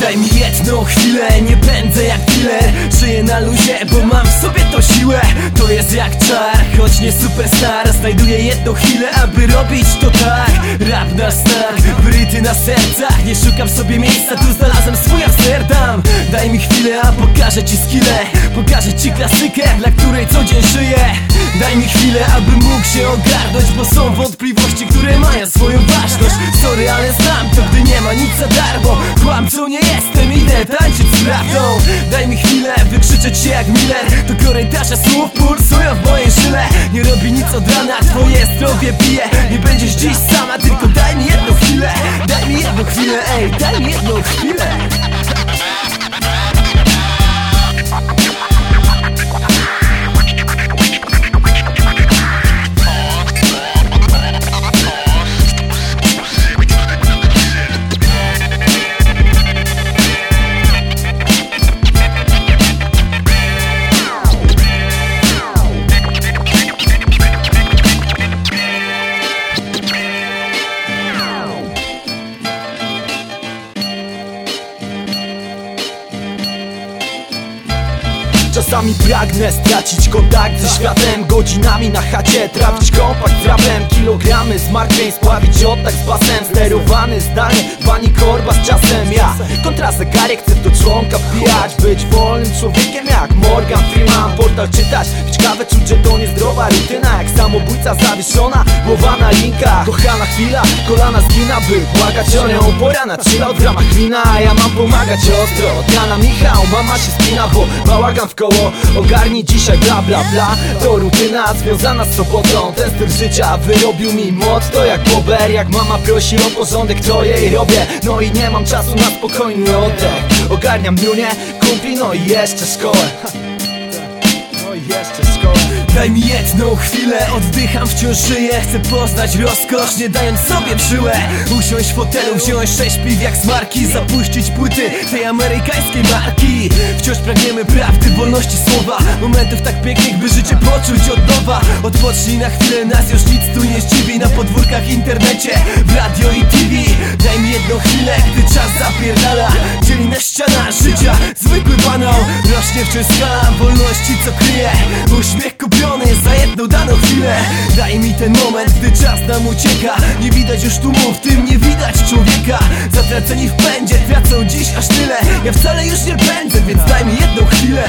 Daj mi jedną chwilę, nie pędzę jak dealer Żyję na luzie, bo mam w sobie to siłę To jest jak czar, choć nie superstar Znajduję jedną chwilę, aby robić to tak. Rap na snak, wryty na sercach. Nie szukam sobie miejsca, tu znalazłem swój Amsterdam. Daj mi chwilę, a pokażę ci skillę Pokażę ci klasykę, dla której co dzień żyję. Daj mi chwilę, aby mógł się ogarnąć Bo są wątpliwości, które mają swoją ważność. Sorry, ale znam to, gdy nie ma nic za darmo. Kłamcą nie jestem, idę tańczyć prawdą Daj mi chwilę, wykrzyczę cię jak Miller. To korytarze słów pulsują w mojej żyle Nie robi nic od rana, twoje zdrowie pije Nie będziesz dziś sama, tylko daj mi jedną chwilę. Daj mi jedną chwilę, ej, daj mi jedną chwilę Czasami pragnę stracić kontakt ze światem Godzinami na chacie trafić kompakt z rapem Kilogramy zmartwień spławić oddech z basem Sterowany zdalnie, pani korba z czasem Ja kontra zegarek chcę do członka wbijać Być wolnym człowiekiem jak Morgan Freeman. Portal czytać, pić kawę, czuć, że to niezdrowa rutyna. Jak samobójca zawieszona, głowa na linkach. Kochana chwila, kolana zgina by błagać o nią. Pora na chillout w ramach wina, ja mam pomagać ostro. Od rana Michał, mama się spina, bo bałagan w koło Ogarnij dzisiaj bla bla bla. To rutyna związana z sobotą. Ten styl życia wyrobił mi moc. To jak bober, jak mama prosi o porządek To jej robię, no i nie mam czasu na spokojny Ogarniam miunie, kumpli, no i jeszcze szkołę No jeszcze szkołę Daj mi jedną chwilę, oddycham, wciąż żyję. Chcę poznać rozkosz, nie dając sobie przyłę. Usiąść w fotelu, wziąć sześć piw jak smarki Zapuścić płyty tej amerykańskiej marki. Wciąż pragniemy prawdy, wolności słowa. Momentów tak pięknych, by życie poczuć od nowa. Odpocznij na chwilę, nas już nic tu nie zdziwi. Na podwórkach, internecie, w radio i TV Daj mi jedną chwilę, gdy czas Skala wolności, co kryje. Uśmiech kupiony za jedną daną chwilę. Daj mi ten moment, gdy czas nam ucieka. Nie widać już tłumu, w tym nie widać człowieka. Zatraceni w pędzie, tracą dziś aż tyle. Ja wcale już nie pędzę, więc daj mi jedną chwilę